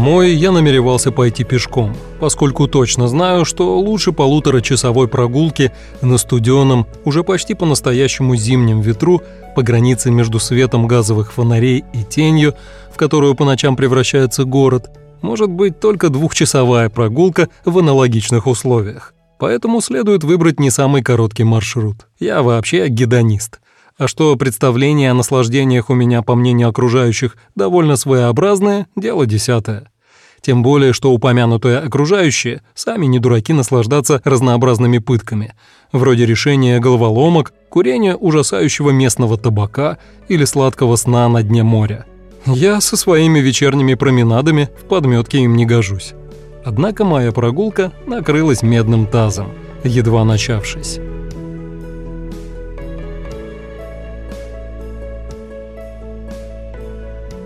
Домой я намеревался пойти пешком, поскольку точно знаю, что лучше полуторачасовой прогулки на студеном, уже почти по-настоящему зимнем ветру по границе между светом газовых фонарей и тенью, в которую по ночам превращается город, может быть только двухчасовая прогулка в аналогичных условиях. Поэтому следует выбрать не самый короткий маршрут. Я вообще гедонист. А что представление о наслаждениях у меня, по мнению окружающих, довольно своеобразное, дело десятое. Тем более, что упомянутые окружающие сами не дураки наслаждаться разнообразными пытками, вроде решения головоломок, курения ужасающего местного табака или сладкого сна на дне моря. Я со своими вечерними променадами в подметке им не гожусь. Однако моя прогулка накрылась медным тазом, едва начавшись.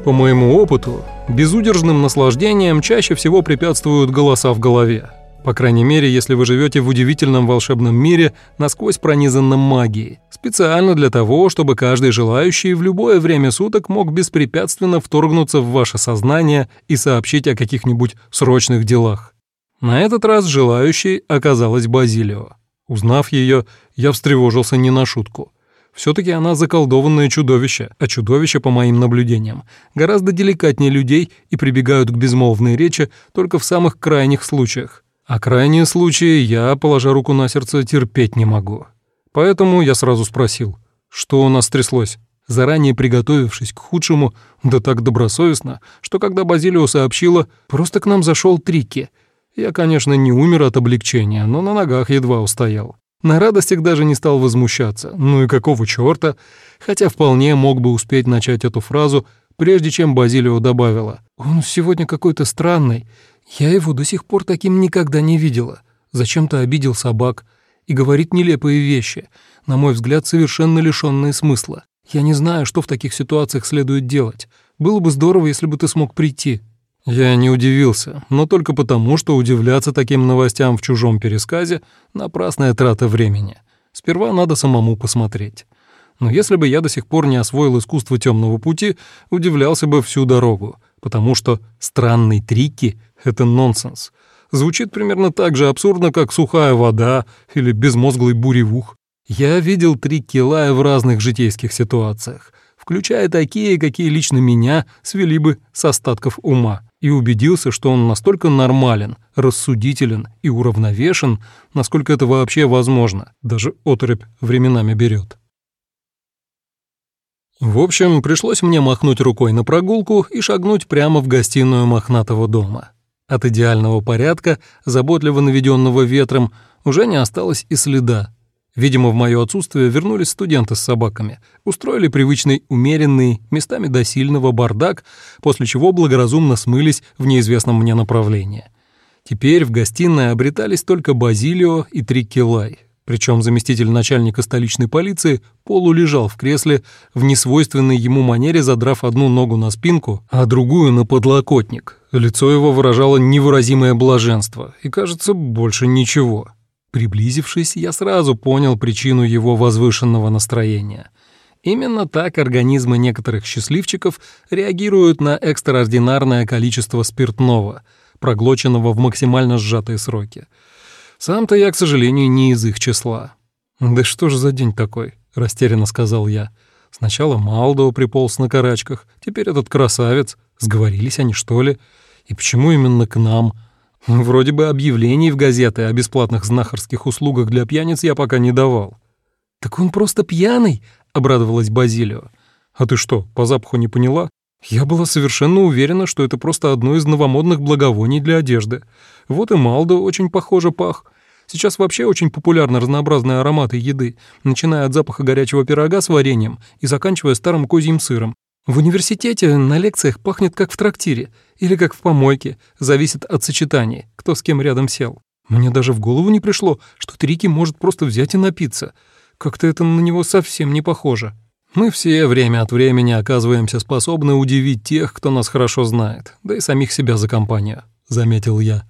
По моему опыту, безудержным наслаждением чаще всего препятствуют голоса в голове. По крайней мере, если вы живете в удивительном волшебном мире, насквозь пронизанном магией, специально для того, чтобы каждый желающий в любое время суток мог беспрепятственно вторгнуться в ваше сознание и сообщить о каких-нибудь срочных делах. На этот раз желающей оказалась Базилио. Узнав ее, я встревожился не на шутку. Все-таки она заколдованное чудовище, а чудовища, по моим наблюдениям, гораздо деликатнее людей и прибегают к безмолвной речи только в самых крайних случаях. А крайние случаи я, положа руку на сердце, терпеть не могу. Поэтому я сразу спросил, что у нас тряслось, заранее приготовившись к худшему, да так добросовестно, что когда Базилио сообщила, просто к нам зашел Трики. Я, конечно, не умер от облегчения, но на ногах едва устоял. На радостях даже не стал возмущаться. Ну и какого чёрта? Хотя вполне мог бы успеть начать эту фразу, прежде чем Базилио добавила. «Он сегодня какой-то странный. Я его до сих пор таким никогда не видела. Зачем-то обидел собак и говорит нелепые вещи, на мой взгляд, совершенно лишённые смысла. Я не знаю, что в таких ситуациях следует делать. Было бы здорово, если бы ты смог прийти». Я не удивился, но только потому, что удивляться таким новостям в чужом пересказе — напрасная трата времени. Сперва надо самому посмотреть. Но если бы я до сих пор не освоил искусство темного пути, удивлялся бы всю дорогу, потому что странные трики — это нонсенс. Звучит примерно так же абсурдно, как сухая вода или безмозглый буревух. Я видел трики Лая в разных житейских ситуациях, включая такие, какие лично меня свели бы с остатков ума и убедился, что он настолько нормален, рассудителен и уравновешен, насколько это вообще возможно, даже оторопь временами берет. В общем, пришлось мне махнуть рукой на прогулку и шагнуть прямо в гостиную мохнатого дома. От идеального порядка, заботливо наведенного ветром, уже не осталось и следа. Видимо, в мое отсутствие вернулись студенты с собаками, устроили привычный умеренный, местами до сильного бардак, после чего благоразумно смылись в неизвестном мне направлении. Теперь в гостиной обретались только Базилио и Триккелай, причем заместитель начальника столичной полиции полулежал в кресле в несвойственной ему манере, задрав одну ногу на спинку, а другую на подлокотник. Лицо его выражало невыразимое блаженство, и, кажется, больше ничего. Приблизившись, я сразу понял причину его возвышенного настроения. Именно так организмы некоторых счастливчиков реагируют на экстраординарное количество спиртного, проглоченного в максимально сжатые сроки. Сам-то я, к сожалению, не из их числа. «Да что ж за день такой?» — растерянно сказал я. Сначала Малдо приполз на карачках, теперь этот красавец. Сговорились они, что ли? И почему именно к нам?» Вроде бы объявлений в газеты о бесплатных знахарских услугах для пьяниц я пока не давал. «Так он просто пьяный?» — обрадовалась Базилио. «А ты что, по запаху не поняла? Я была совершенно уверена, что это просто одно из новомодных благовоний для одежды. Вот и Малдо очень похоже пах. Сейчас вообще очень популярны разнообразные ароматы еды, начиная от запаха горячего пирога с вареньем и заканчивая старым козьим сыром. В университете на лекциях пахнет как в трактире или как в помойке, зависит от сочетаний, кто с кем рядом сел. Мне даже в голову не пришло, что Трики может просто взять и напиться. Как-то это на него совсем не похоже. Мы все время от времени оказываемся способны удивить тех, кто нас хорошо знает, да и самих себя за компанию, — заметил я.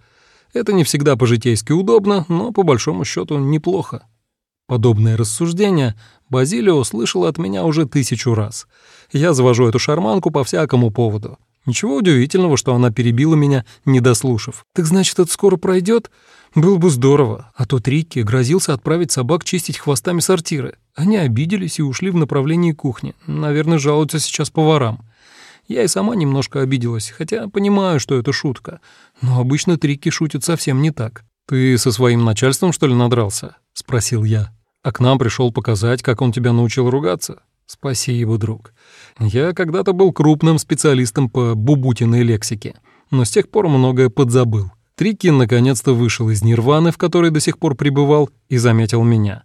Это не всегда по-житейски удобно, но по большому счету неплохо. Подобное рассуждение Базилио слышал от меня уже тысячу раз. Я завожу эту шарманку по всякому поводу. Ничего удивительного, что она перебила меня, не дослушав. «Так значит, это скоро пройдет? Было бы здорово. А то Трикки грозился отправить собак чистить хвостами сортиры. Они обиделись и ушли в направлении кухни. Наверное, жалуются сейчас поварам. Я и сама немножко обиделась, хотя понимаю, что это шутка. Но обычно Трикки шутит совсем не так. «Ты со своим начальством, что ли, надрался?» — спросил я. «А к нам пришел показать, как он тебя научил ругаться?» «Спасибо, друг. Я когда-то был крупным специалистом по бубутиной лексике, но с тех пор многое подзабыл. Трикин наконец-то вышел из нирваны, в которой до сих пор пребывал, и заметил меня.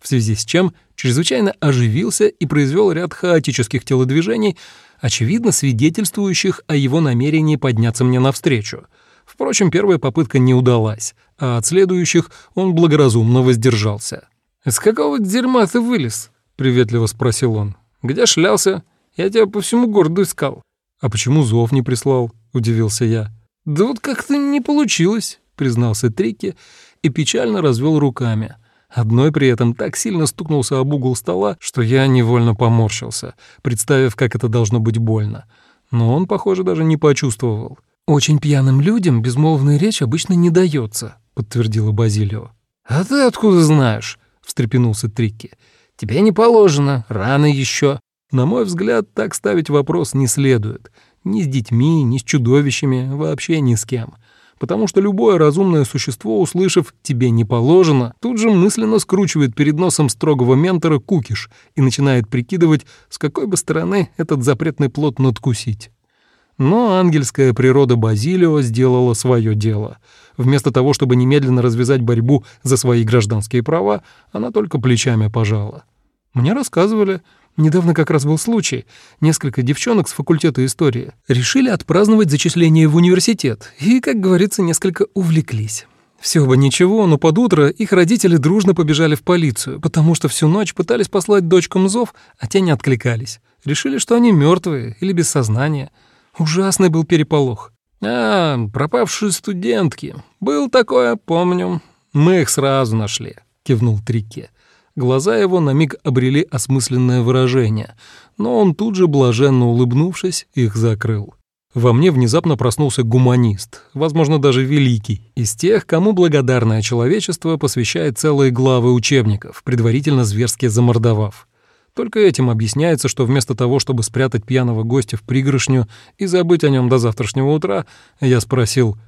В связи с чем чрезвычайно оживился и произвел ряд хаотических телодвижений, очевидно свидетельствующих о его намерении подняться мне навстречу. Впрочем, первая попытка не удалась, а от следующих он благоразумно воздержался. «Из какого дерьма ты вылез?» — приветливо спросил он. «Где шлялся? Я тебя по всему городу искал». «А почему зов не прислал?» — удивился я. «Да вот как-то не получилось», — признался Трикки и печально развел руками. Одной при этом так сильно стукнулся об угол стола, что я невольно поморщился, представив, как это должно быть больно. Но он, похоже, даже не почувствовал. «Очень пьяным людям безмолвная речь обычно не дается», — подтвердила Базилио. «А ты откуда знаешь?» — встрепенулся Трикки. «Тебе не положено, рано еще». На мой взгляд, так ставить вопрос не следует. Ни с детьми, ни с чудовищами, вообще ни с кем. Потому что любое разумное существо, услышав «тебе не положено», тут же мысленно скручивает перед носом строгого ментора кукиш и начинает прикидывать, с какой бы стороны этот запретный плод надкусить. Но ангельская природа Базилио сделала свое дело. Вместо того, чтобы немедленно развязать борьбу за свои гражданские права, она только плечами пожала. Мне рассказывали, недавно как раз был случай, несколько девчонок с факультета истории решили отпраздновать зачисление в университет и, как говорится, несколько увлеклись. Все бы ничего, но под утро их родители дружно побежали в полицию, потому что всю ночь пытались послать дочкам зов, а те не откликались. Решили, что они мертвые или без сознания — Ужасный был переполох. «А, пропавшие студентки. Был такое, помню. Мы их сразу нашли», — кивнул Трике. Глаза его на миг обрели осмысленное выражение, но он тут же, блаженно улыбнувшись, их закрыл. Во мне внезапно проснулся гуманист, возможно, даже великий, из тех, кому благодарное человечество посвящает целые главы учебников, предварительно зверски замордовав. Только этим объясняется, что вместо того, чтобы спрятать пьяного гостя в пригоршню и забыть о нем до завтрашнего утра, я спросил,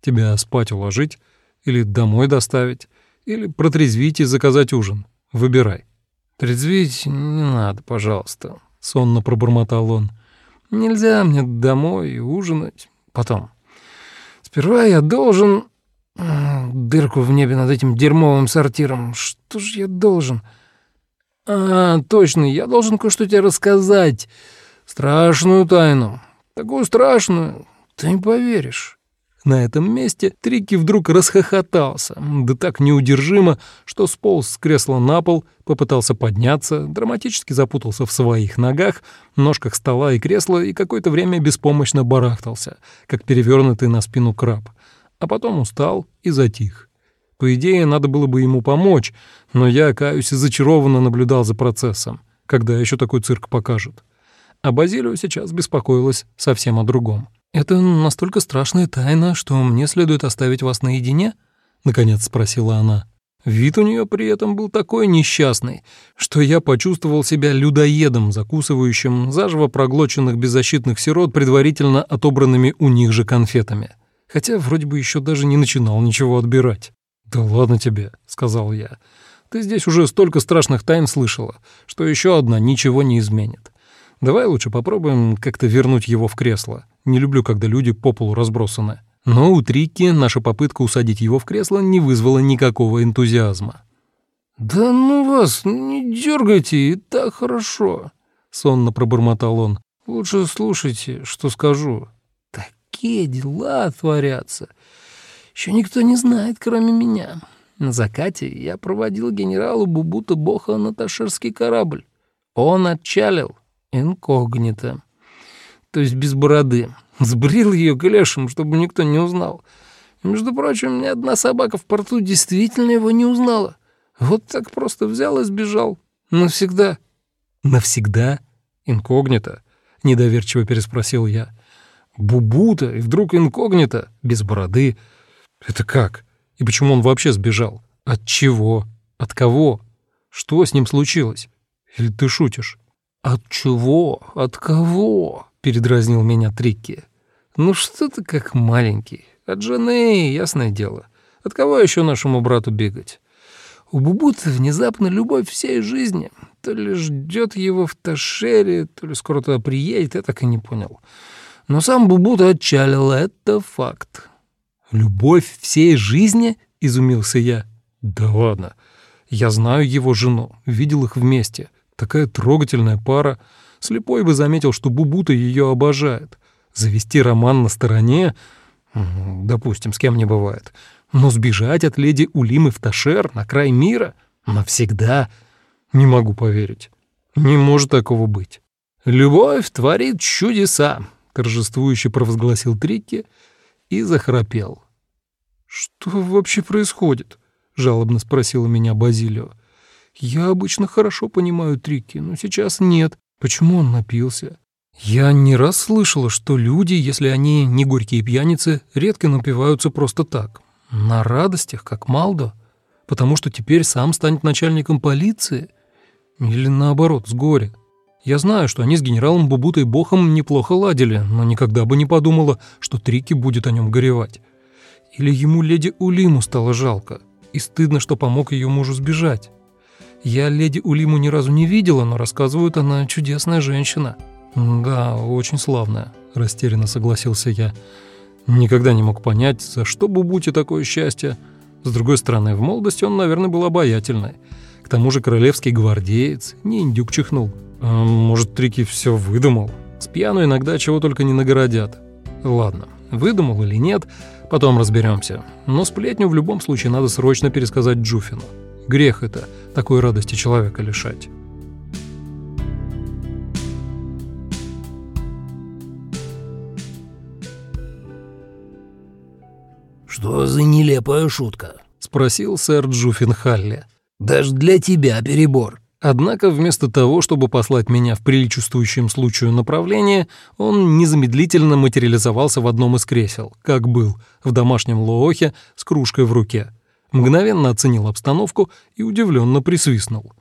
«Тебя спать уложить? Или домой доставить? Или протрезвить и заказать ужин? Выбирай». «Трезвить не надо, пожалуйста», — сонно пробормотал он. «Нельзя мне домой ужинать. Потом. Сперва я должен... Дырку в небе над этим дерьмовым сортиром. Что ж я должен?» «А, точно, я должен кое-что тебе рассказать. Страшную тайну. Такую страшную, ты не поверишь». На этом месте Трики вдруг расхохотался, да так неудержимо, что сполз с кресла на пол, попытался подняться, драматически запутался в своих ногах, ножках стола и кресла и какое-то время беспомощно барахтался, как перевернутый на спину краб, а потом устал и затих. По идее, надо было бы ему помочь, но я, каюсь, зачарованно наблюдал за процессом, когда еще такой цирк покажут. А Базилио сейчас беспокоилась совсем о другом. «Это настолько страшная тайна, что мне следует оставить вас наедине?» — наконец спросила она. Вид у нее при этом был такой несчастный, что я почувствовал себя людоедом, закусывающим заживо проглоченных беззащитных сирот предварительно отобранными у них же конфетами. Хотя вроде бы еще даже не начинал ничего отбирать. «Да ладно тебе», — сказал я. «Ты здесь уже столько страшных тайн слышала, что еще одна ничего не изменит. Давай лучше попробуем как-то вернуть его в кресло. Не люблю, когда люди по полу разбросаны». Но у Трикки наша попытка усадить его в кресло не вызвала никакого энтузиазма. «Да ну вас, не дергайте, и так хорошо», — сонно пробормотал он. «Лучше слушайте, что скажу. Такие дела творятся. Еще никто не знает, кроме меня. На закате я проводил генералу Бубута Боха на Ташерский корабль. Он отчалил инкогнито, то есть без бороды. Сбрил ее клешем, чтобы никто не узнал. Между прочим, ни одна собака в порту действительно его не узнала. Вот так просто взял и сбежал. Навсегда. «Навсегда? Инкогнито?» — недоверчиво переспросил я. Бубута и вдруг инкогнито, без бороды. Это как? И почему он вообще сбежал? От чего? От кого? Что с ним случилось? Или ты шутишь? От чего? От кого? Передразнил меня Трикки. Ну что ты как маленький? От жены, ясное дело. От кого еще нашему брату бегать? У Бубута внезапно любовь всей жизни. То ли ждет его в Ташере, то ли скоро туда приедет, я так и не понял. Но сам Бубута отчалил, это факт. «Любовь всей жизни?» — изумился я. «Да ладно. Я знаю его жену, видел их вместе. Такая трогательная пара. Слепой бы заметил, что Бубута ее обожает. Завести роман на стороне... Допустим, с кем не бывает. Но сбежать от леди Улимы в Ташер на край мира навсегда не могу поверить. Не может такого быть. «Любовь творит чудеса», — торжествующе провозгласил Трикки и захрапел. «Что вообще происходит?» — жалобно спросила меня Базилио. «Я обычно хорошо понимаю трики, но сейчас нет. Почему он напился?» «Я не раз слышала, что люди, если они не горькие пьяницы, редко напиваются просто так. На радостях, как Малдо. Потому что теперь сам станет начальником полиции. Или наоборот, с горя. Я знаю, что они с генералом Бубутой Бохом неплохо ладили, но никогда бы не подумала, что Трики будет о нем горевать. Или ему леди Улиму стало жалко, и стыдно, что помог ее мужу сбежать. Я леди Улиму ни разу не видела, но рассказывают, она чудесная женщина. Да, очень славная, растерянно согласился я. Никогда не мог понять, за что Бубуте такое счастье. С другой стороны, в молодости он, наверное, был обаятельный. К тому же королевский гвардеец, не индюк чихнул. А может, Трики все выдумал? С пьяну иногда чего только не нагородят. Ладно, выдумал или нет, Потом разберемся. Но сплетню в любом случае надо срочно пересказать Джуфину. Грех это, такой радости человека лишать. «Что за нелепая шутка?» — спросил сэр Джуфин Халли. «Даже для тебя перебор». Однако вместо того, чтобы послать меня в приличествующем случаю направление, он незамедлительно материализовался в одном из кресел, как был, в домашнем лоохе с кружкой в руке. Мгновенно оценил обстановку и удивленно присвистнул.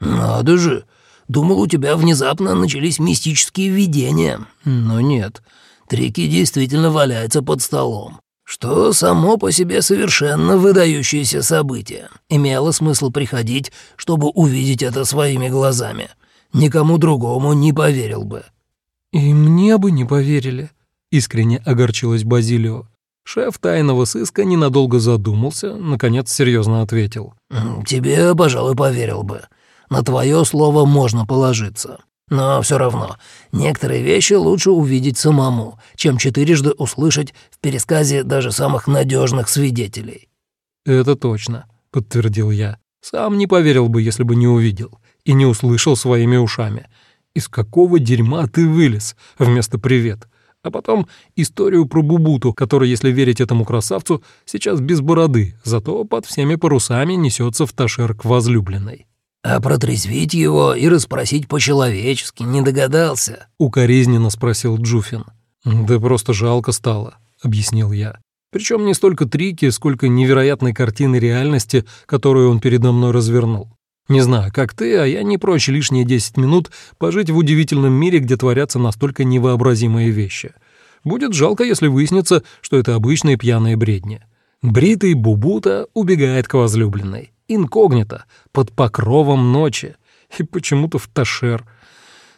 «Надо же! Думал, у тебя внезапно начались мистические видения. Но нет, Трики действительно валяется под столом что само по себе совершенно выдающееся событие. Имело смысл приходить, чтобы увидеть это своими глазами. Никому другому не поверил бы». «И мне бы не поверили», — искренне огорчилась Базилио. Шеф тайного сыска ненадолго задумался, наконец серьезно ответил. «Тебе, пожалуй, поверил бы. На твое слово можно положиться. Но все равно, некоторые вещи лучше увидеть самому, чем четырежды услышать в пересказе даже самых надежных свидетелей». «Это точно», — подтвердил я. «Сам не поверил бы, если бы не увидел и не услышал своими ушами. Из какого дерьма ты вылез вместо «привет»?» А потом историю про Бубуту, который, если верить этому красавцу, сейчас без бороды, зато под всеми парусами несется в Ташер к возлюбленной. «А протрезвить его и расспросить по-человечески не догадался?» — укоризненно спросил Джуфин. «Да просто жалко стало», — объяснил я. Причем не столько трики, сколько невероятной картины реальности, которую он передо мной развернул. Не знаю, как ты, а я не прочь лишние 10 минут пожить в удивительном мире, где творятся настолько невообразимые вещи. Будет жалко, если выяснится, что это обычные пьяные бредни. Бритый Бубута убегает к возлюбленной инкогнито, под покровом ночи, и почему-то в Ташер.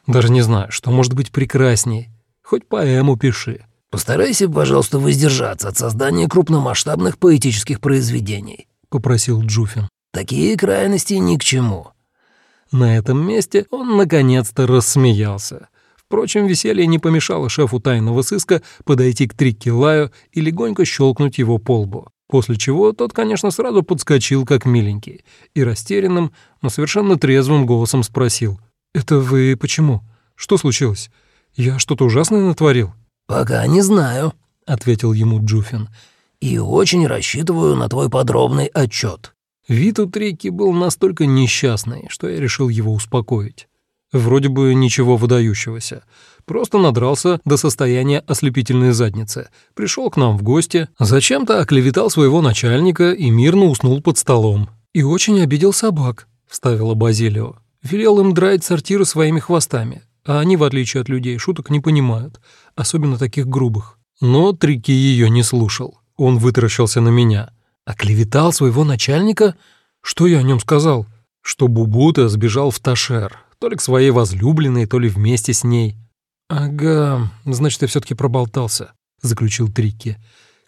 Даже не знаю, что может быть прекрасней. Хоть поэму пиши. «Постарайся, пожалуйста, воздержаться от создания крупномасштабных поэтических произведений», — попросил Джуфин. «Такие крайности ни к чему». На этом месте он наконец-то рассмеялся. Впрочем, веселье не помешало шефу тайного сыска подойти к Триккилаю и легонько щелкнуть его по лбу. После чего тот, конечно, сразу подскочил, как миленький, и растерянным, но совершенно трезвым голосом спросил. «Это вы почему? Что случилось? Я что-то ужасное натворил?» «Пока не знаю», — ответил ему Джуфин. «И очень рассчитываю на твой подробный отчет. Вид у Трики был настолько несчастный, что я решил его успокоить. Вроде бы ничего выдающегося. Просто надрался до состояния ослепительной задницы. Пришел к нам в гости, зачем-то оклеветал своего начальника и мирно уснул под столом. «И очень обидел собак», — вставила Базилио. «Велел им драть сортиры своими хвостами, а они, в отличие от людей, шуток не понимают, особенно таких грубых». Но Трики ее не слушал. Он вытаращился на меня. «Оклеветал своего начальника? Что я о нем сказал?» «Что Бубута сбежал в Ташер, то ли к своей возлюбленной, то ли вместе с ней». «Ага, значит, я все таки проболтался», — заключил Трикки,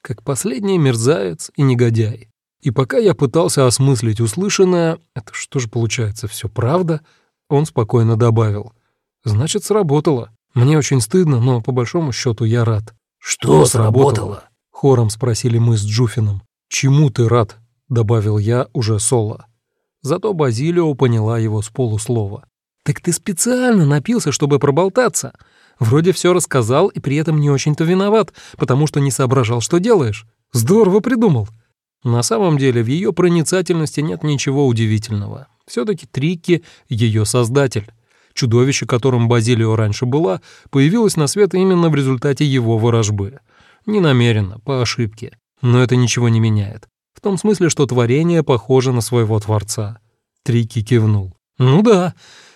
«как последний мерзавец и негодяй. И пока я пытался осмыслить услышанное, это что же получается, все правда?» Он спокойно добавил. «Значит, сработало. Мне очень стыдно, но по большому счету я рад». «Что сработало?» — хором спросили мы с Джуфином. «Чему ты рад?» — добавил я уже соло. Зато Базилио поняла его с полуслова. «Так ты специально напился, чтобы проболтаться. Вроде все рассказал и при этом не очень-то виноват, потому что не соображал, что делаешь. Здорово придумал». На самом деле в ее проницательности нет ничего удивительного. Все-таки Трикки — ее создатель. Чудовище, которым Базилио раньше была, появилось на свет именно в результате его ворожбы. Не намеренно, по ошибке. Но это ничего не меняет. В том смысле, что творение похоже на своего творца. Трикки кивнул. «Ну да,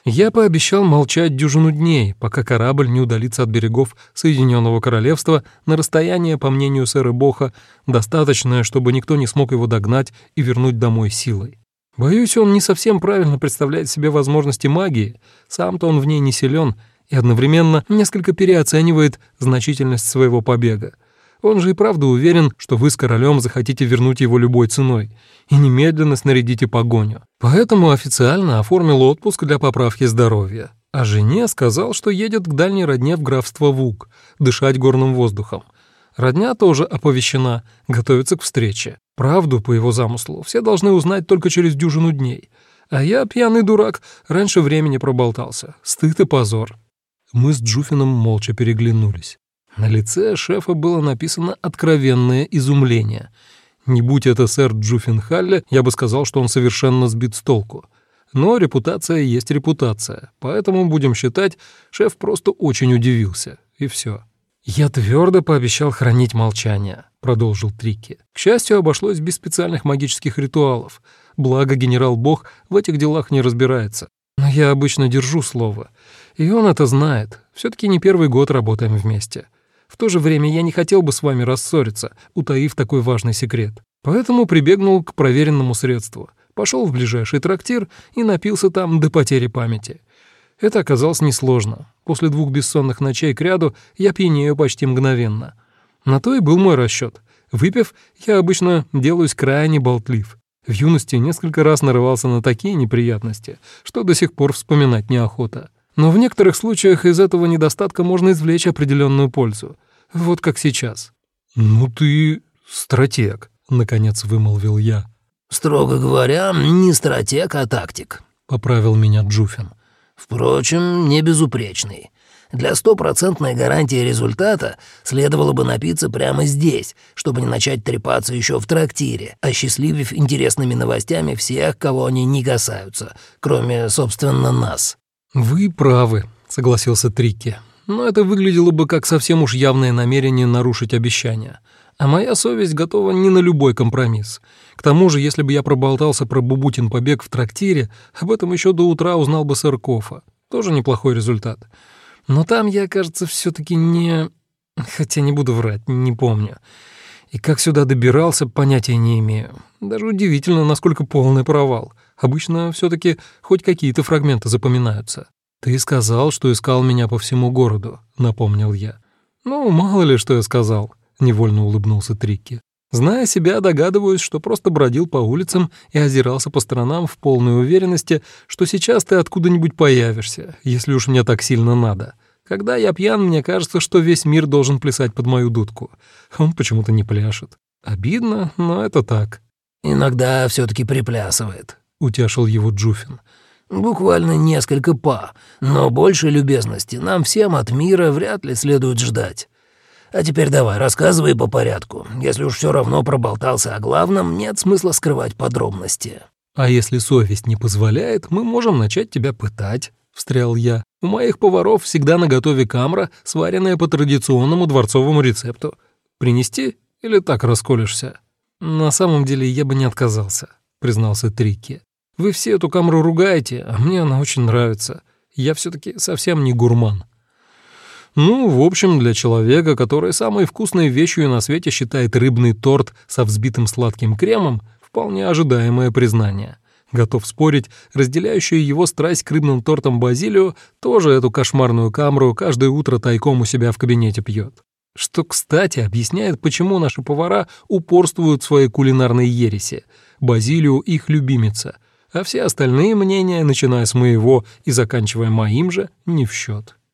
я пообещал молчать дюжину дней, пока корабль не удалится от берегов Соединенного Королевства на расстояние, по мнению сэра Боха, достаточное, чтобы никто не смог его догнать и вернуть домой силой. Боюсь, он не совсем правильно представляет себе возможности магии, сам-то он в ней не силен и одновременно несколько переоценивает значительность своего побега. Он же и правда уверен, что вы с королем захотите вернуть его любой ценой и немедленно снарядите погоню. Поэтому официально оформил отпуск для поправки здоровья. А жене сказал, что едет к дальней родне в графство Вуг, дышать горным воздухом. Родня тоже оповещена, готовится к встрече. Правду, по его замыслу, все должны узнать только через дюжину дней. А я, пьяный дурак, раньше времени проболтался. Стыд и позор. Мы с Джуфином молча переглянулись. На лице шефа было написано откровенное изумление. Не будь это сэр Джуффин Халли, я бы сказал, что он совершенно сбит с толку. Но репутация есть репутация, поэтому, будем считать, шеф просто очень удивился, и все. «Я твердо пообещал хранить молчание», — продолжил Трикки. «К счастью, обошлось без специальных магических ритуалов. Благо генерал-бог в этих делах не разбирается. Но я обычно держу слово. И он это знает. все таки не первый год работаем вместе. В то же время я не хотел бы с вами рассориться, утаив такой важный секрет. Поэтому прибегнул к проверенному средству. Пошел в ближайший трактир и напился там до потери памяти. Это оказалось несложно. После двух бессонных ночей кряду я пьянею почти мгновенно. На то и был мой расчет. Выпив, я обычно делаюсь крайне болтлив. В юности несколько раз нарывался на такие неприятности, что до сих пор вспоминать неохота. Но в некоторых случаях из этого недостатка можно извлечь определенную пользу. Вот как сейчас. «Ну ты стратег», — наконец вымолвил я. «Строго говоря, не стратег, а тактик», — поправил меня Джуфин. «Впрочем, не безупречный. Для стопроцентной гарантии результата следовало бы напиться прямо здесь, чтобы не начать трепаться еще в трактире, осчастливив интересными новостями всех, кого они не касаются, кроме, собственно, нас». «Вы правы», — согласился Трикки. «Но это выглядело бы как совсем уж явное намерение нарушить обещание. А моя совесть готова не на любой компромисс. К тому же, если бы я проболтался про Бубутин побег в трактире, об этом еще до утра узнал бы сэр Кофа. Тоже неплохой результат. Но там я, кажется, все таки не... Хотя не буду врать, не помню. И как сюда добирался, понятия не имею. Даже удивительно, насколько полный провал. Обычно все таки хоть какие-то фрагменты запоминаются. «Ты сказал, что искал меня по всему городу», — напомнил я. «Ну, мало ли, что я сказал», — невольно улыбнулся Трикки. «Зная себя, догадываюсь, что просто бродил по улицам и озирался по сторонам в полной уверенности, что сейчас ты откуда-нибудь появишься, если уж мне так сильно надо. Когда я пьян, мне кажется, что весь мир должен плясать под мою дудку. Он почему-то не пляшет. Обидно, но это так». «Иногда все таки приплясывает», — утешил его Джуфин. «Буквально несколько па, но больше любезности нам всем от мира вряд ли следует ждать. А теперь давай, рассказывай по порядку. Если уж все равно проболтался о главном, нет смысла скрывать подробности». «А если совесть не позволяет, мы можем начать тебя пытать», — встрял я. «У моих поваров всегда наготове камра, сваренная по традиционному дворцовому рецепту. Принести или так расколешься?» «На самом деле я бы не отказался», — признался Трикки. «Вы все эту камру ругаете, а мне она очень нравится. Я все таки совсем не гурман». Ну, в общем, для человека, который самой вкусной вещью на свете считает рыбный торт со взбитым сладким кремом, вполне ожидаемое признание. Готов спорить, разделяющая его страсть к рыбным тортам Базилио тоже эту кошмарную камру каждое утро тайком у себя в кабинете пьет. Что, кстати, объясняет, почему наши повара упорствуют в своей кулинарной ереси. Базилио их любимица, а все остальные мнения, начиная с моего и заканчивая моим же, не в счет.